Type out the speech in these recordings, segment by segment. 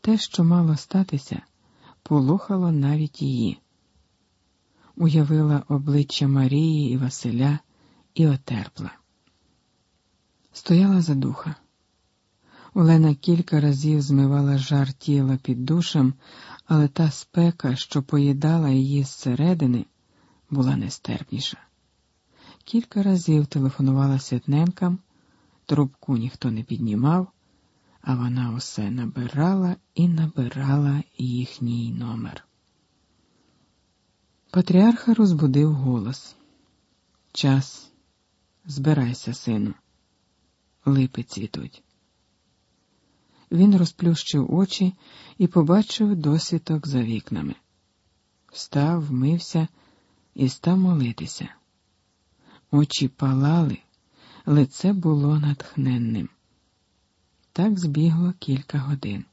те, що мало статися, полохало навіть її. Уявила обличчя Марії і Василя і отерпла. Стояла за духа. Олена кілька разів змивала жар тіла під душем, але та спека, що поїдала її зсередини, була нестерпніша. Кілька разів телефонувала Святненкам, трубку ніхто не піднімав, а вона усе набирала і набирала їхній номер. Патріарха розбудив голос. Час, збирайся, сину, липи цвітуть. Він розплющив очі і побачив досвіток за вікнами. Встав, вмився і став молитися. Очі палали, лице було натхненним. Так збігло кілька годин.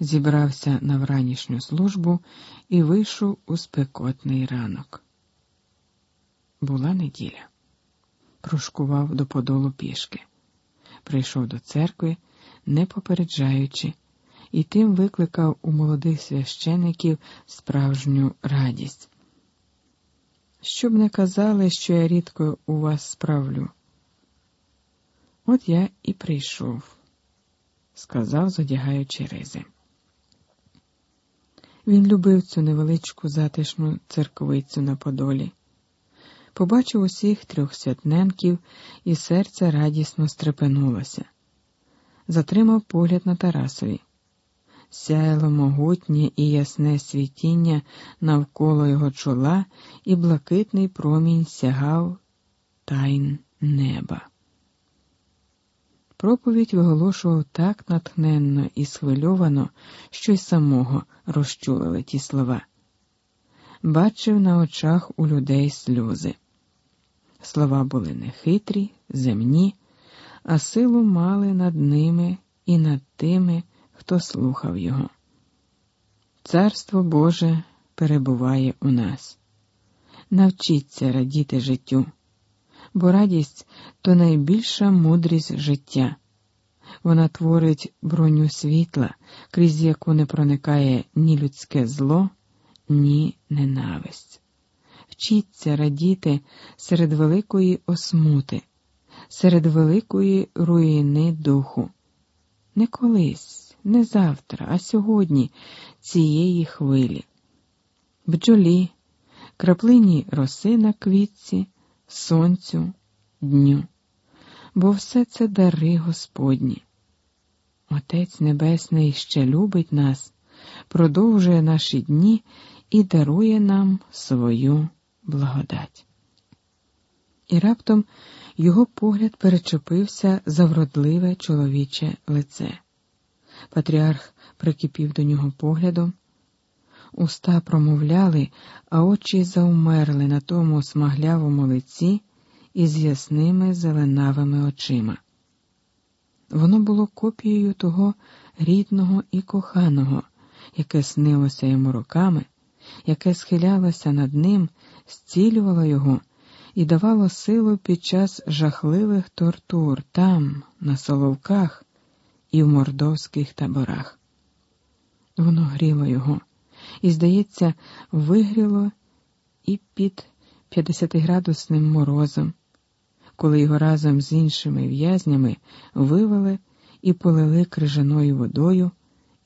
Зібрався на вранішню службу і вийшов у спекотний ранок. Була неділя. Прошкував до подолу пішки. Прийшов до церкви, не попереджаючи, і тим викликав у молодих священиків справжню радість. Щоб не казали, що я рідко у вас справлю. От я і прийшов, сказав, задягаючи ризи. Він любив цю невеличку затишну церковицю на Подолі. Побачив усіх трьох святненків, і серце радісно стрепенулося. Затримав погляд на Тарасові. Сяяло могутнє і ясне світіння навколо його чола, і блакитний промінь сягав тайн неба. Проповідь виголошував так натхненно і схвильовано, що й самого розчулили ті слова. Бачив на очах у людей сльози. Слова були нехитрі, земні, а силу мали над ними і над тими, хто слухав його. Царство Боже перебуває у нас. Навчіться радіти життю бо радість то найбільша мудрість життя. Вона творить броню світла, крізь яку не проникає ні людське зло, ні ненависть. Вчіться радіти серед великої осмути, серед великої руїни духу. Не колись, не завтра, а сьогодні цієї хвилі. Бджолі, краплині роси на квітці сонцю, дню, бо все це дари Господні. Отець Небесний ще любить нас, продовжує наші дні і дарує нам свою благодать. І раптом його погляд перечепився за вродливе чоловіче лице. Патріарх прикипів до нього поглядом. Уста промовляли, а очі заумерли на тому смаглявому лиці із ясними зеленавими очима. Воно було копією того рідного і коханого, яке снилося йому роками, яке схилялося над ним, зцілювало його і давало силу під час жахливих тортур там, на соловках і в мордовських таборах. Воно гріло його і, здається, вигріло і під 50-градусним морозом, коли його разом з іншими в'язнями вивели і полили крижаною водою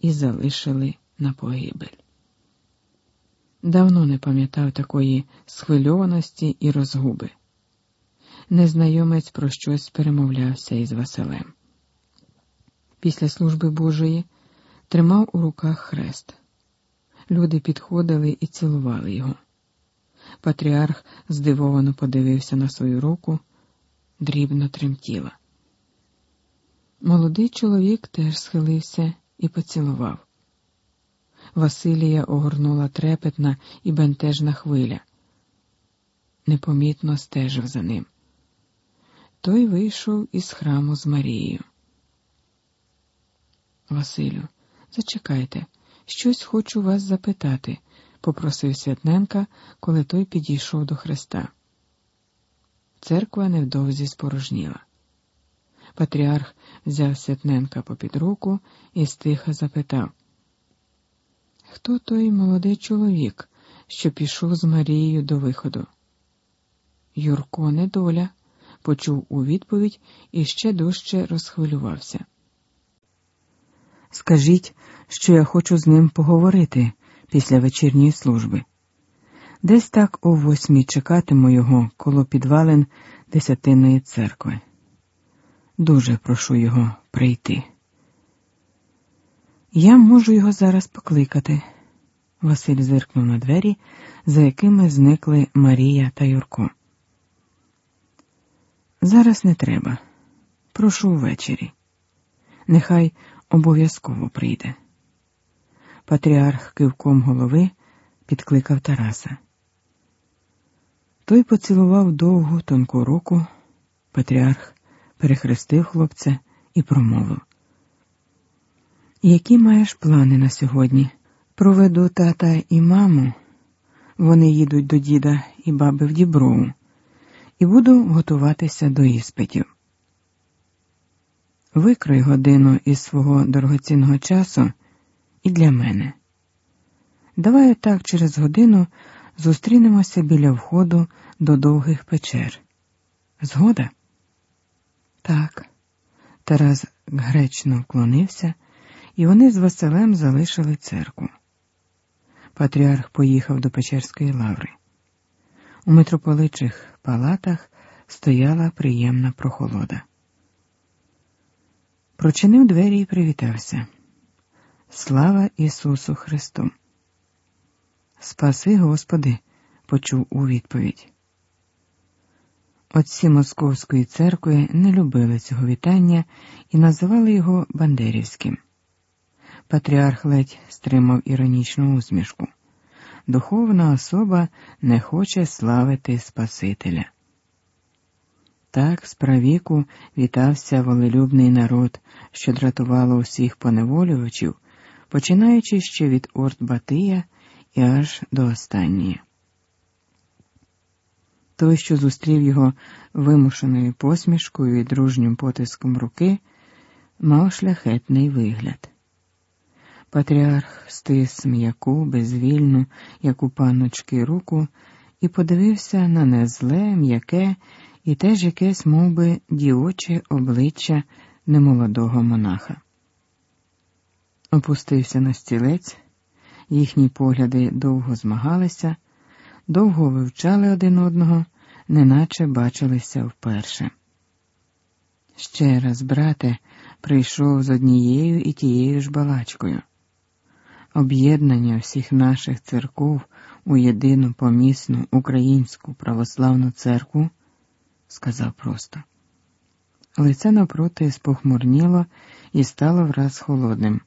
і залишили на погибель. Давно не пам'ятав такої схвильованості і розгуби. Незнайомець про щось перемовлявся із Василем. Після служби Божої тримав у руках хрест. Люди підходили і цілували його. Патріарх здивовано подивився на свою руку, дрібно тремтіла. Молодий чоловік теж схилився і поцілував. Василія огорнула трепетна і бентежна хвиля. Непомітно стежив за ним. Той вийшов із храму з Марією. Василю, зачекайте. Щось хочу вас запитати, попросив Святненка, коли той підійшов до Христа. Церква невдовзі спорожніла. Патріарх взяв Святненка попід руку і стиха запитав Хто той молодий чоловік, що пішов з Марією до виходу? Юрко недоля, почув у відповідь і ще дужче розхвилювався. Скажіть, що я хочу з ним поговорити після вечірньої служби. Десь так о восьмій чекатиму його коло підвалин Десятинної церкви. Дуже прошу його прийти. Я можу його зараз покликати. Василь зиркнув на двері, за якими зникли Марія та Юрко. Зараз не треба. Прошу ввечері. Нехай обов'язково прийде. Патріарх кивком голови підкликав Тараса. Той поцілував довгу тонку руку. Патріарх перехрестив хлопця і промовив. Які маєш плани на сьогодні? Проведу тата і маму. Вони їдуть до діда і баби в Діброву, і буду готуватися до іспитів. Викрой годину із свого дорогоцінного часу і для мене. Давай так через годину зустрінемося біля входу до довгих печер. Згода? Так. Тарас гречно вклонився, і вони з Василем залишили церкву. Патріарх поїхав до Печерської лаври. У митрополичих палатах стояла приємна прохолода. Прочинив двері і привітався. Слава Ісусу Христу! Спаси, Господи, почув у відповідь. Отці Московської церкви не любили цього вітання і називали його Бандерівським. Патріарх ледь стримав іронічну усмішку. Духовна особа не хоче славити Спасителя. Так справіку вітався волелюбний народ, що дратувало усіх поневолювачів, починаючи ще від Орт Батия і аж до останньої. Той, що зустрів його вимушеною посмішкою і дружнім потиском руки, мав шляхетний вигляд. Патріарх стис м'яку, безвільну, як у панночки, руку, і подивився на незле, м'яке і теж якесь мов би, дівоче обличчя немолодого монаха. Опустився на стілець, їхні погляди довго змагалися, довго вивчали один одного, неначе бачилися вперше. Ще раз, брате, прийшов з однією і тією ж балачкою. Об'єднання всіх наших церков у єдину помісну українську православну церкву сказав просто. Лице навпроти спохмурніло і стало враз холодним.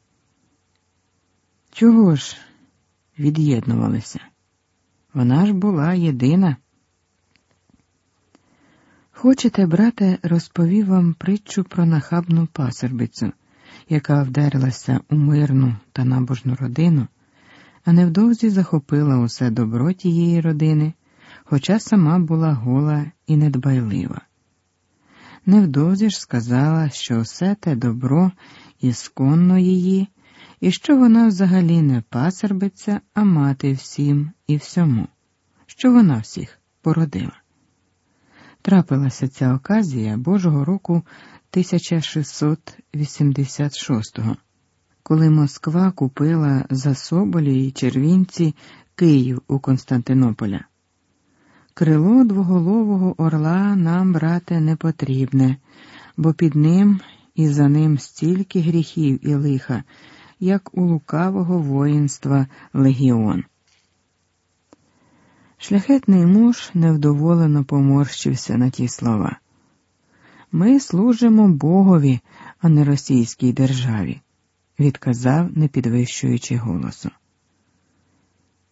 Чого ж від'єднувалися? Вона ж була єдина. Хочете, брате, розповів вам притчу про нахабну пасербицю, яка вдарилася у мирну та набожну родину, а невдовзі захопила усе добро тієї родини хоча сама була гола і недбайлива. Невдовзі ж сказала, що все те добро ісконно її, і що вона взагалі не пасербиться, а мати всім і всьому, що вона всіх породила. Трапилася ця оказія Божого року 1686-го, коли Москва купила за Соболі й червінці Київ у Константинополя. Крило двоголового орла нам, брате, не потрібне, бо під ним і за ним стільки гріхів і лиха, як у лукавого воїнства легіон. Шляхетний муж невдоволено поморщився на ті слова. Ми служимо Богові, а не російській державі, відказав, не підвищуючи голосу.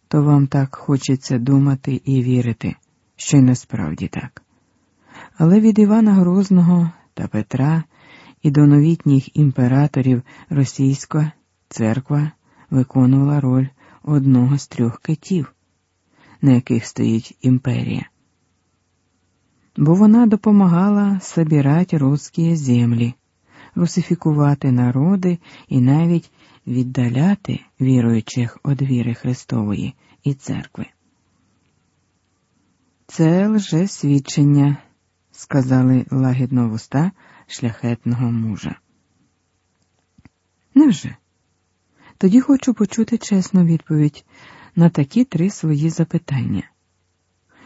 То вам так хочеться думати і вірити що й насправді так. Але від Івана Грозного та Петра і до новітніх імператорів російська церква виконувала роль одного з трьох китів, на яких стоїть імперія. бо вона допомагала собирати русські землі, русифікувати народи і навіть віддаляти віруючих від віри Христової і церкви. Це лже свідчення, сказали лагідно вуста шляхетного мужа. Невже? Тоді хочу почути чесну відповідь на такі три свої запитання.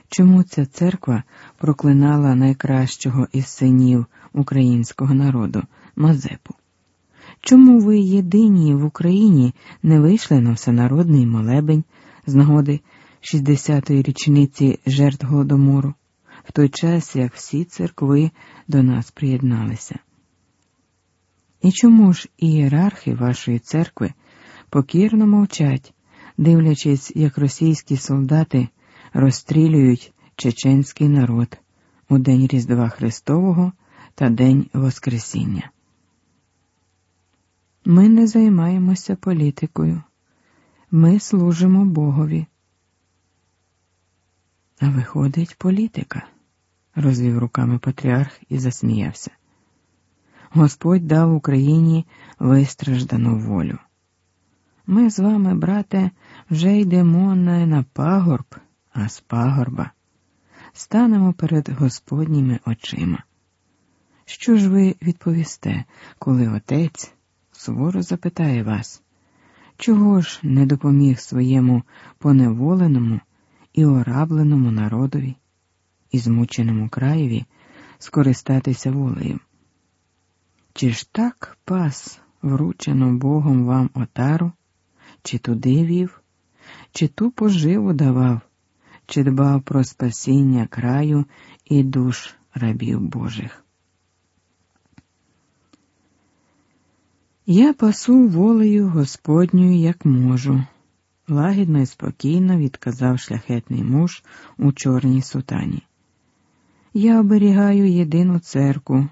Чому ця церква проклинала найкращого із синів українського народу Мазепу? Чому ви єдині в Україні не вийшли на всенародний молебень з нагоди 60-ї річниці жертв Голодомору, в той час як всі церкви до нас приєдналися? І чому ж ієрархи вашої церкви покірно мовчать, дивлячись, як російські солдати розстрілюють чеченський народ у День Різдва Христового та День Воскресіння? Ми не займаємося політикою, ми служимо Богові. Виходить політика, розвів руками патріарх і засміявся. Господь дав Україні вистраждану волю. Ми з вами, брате, вже йдемо не на пагорб, а з пагорба. Станемо перед Господніми очима. Що ж ви відповісте, коли отець суворо запитає вас, чого ж не допоміг своєму поневоленому і орабленому народові і змученому краєві скористатися волею? Чи ж так пас вручено Богом вам отару, чи туди вів, чи ту поживу давав, чи дбав про спасіння краю і душ рабів Божих? Я пасу волею Господньою, як можу, лагідно і спокійно відказав шляхетний муж у чорній сутані. Я оберігаю єдину церкву.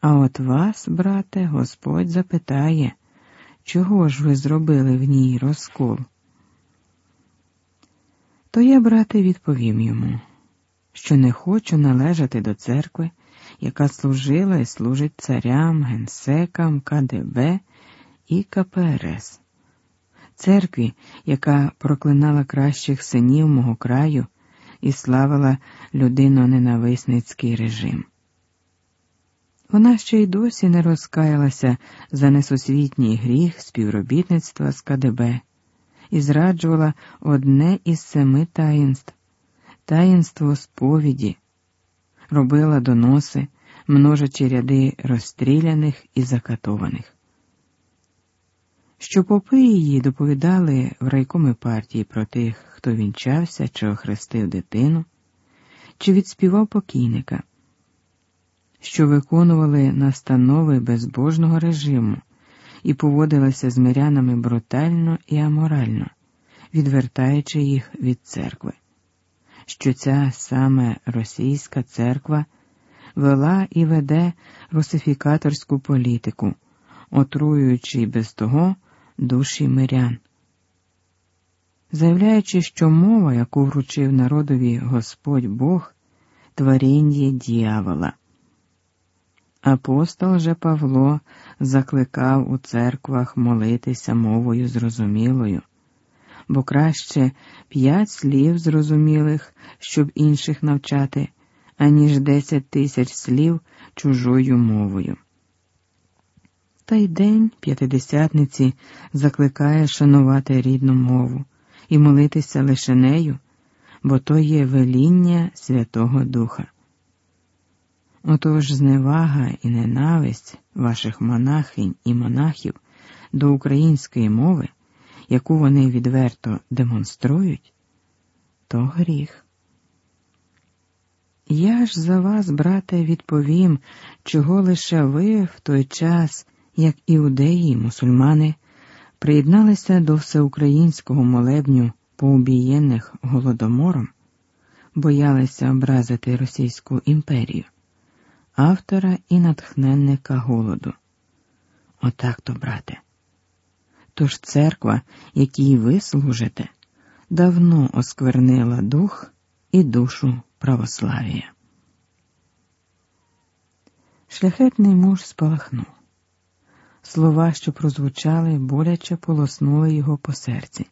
А от вас, брате, Господь запитає, чого ж ви зробили в ній розкол? То я, брате, відповім йому, що не хочу належати до церкви, яка служила і служить царям, генсекам, КДБ і КПРС, церкві, яка проклинала кращих синів мого краю і славила людино-ненависницький режим. Вона ще й досі не розкаялася за несусвітній гріх співробітництва з КДБ і зраджувала одне із семи таїнств таїнство сповіді, робила доноси, множачи ряди розстріляних і закатованих. Що попи її доповідали в райкомі партії про тих, хто вінчався чи охрестив дитину, чи відспівав покійника що виконували настанови безбожного режиму і поводилися з мирянами брутально і аморально, відвертаючи їх від церкви, що ця саме російська церква вела і веде русифікаторську політику, отруюючи без того душі мирян. Заявляючи, що мова, яку вручив народові Господь Бог, творіння дьявола. Апостол же Павло закликав у церквах молитися мовою зрозумілою, бо краще п'ять слів зрозумілих, щоб інших навчати, аніж десять тисяч слів чужою мовою. Та й день п'ятидесятниці закликає шанувати рідну мову і молитися лише нею, бо то є веління Святого Духа. Отож зневага і ненависть ваших монахинь і монахів до української мови, яку вони відверто демонструють, то гріх. Я ж за вас, брате, відповім, чого лише ви в той час, як іудеї мусульмани, приєдналися до всеукраїнського молебню поубієнних голодомором, боялися образити Російську імперію автора і натхненника голоду. Отак то, брате. Тож церква, якій ви служите, давно осквернила дух і душу православія. Шляхетний муж спалахнув. Слова, що прозвучали, боляче полоснули його по серці.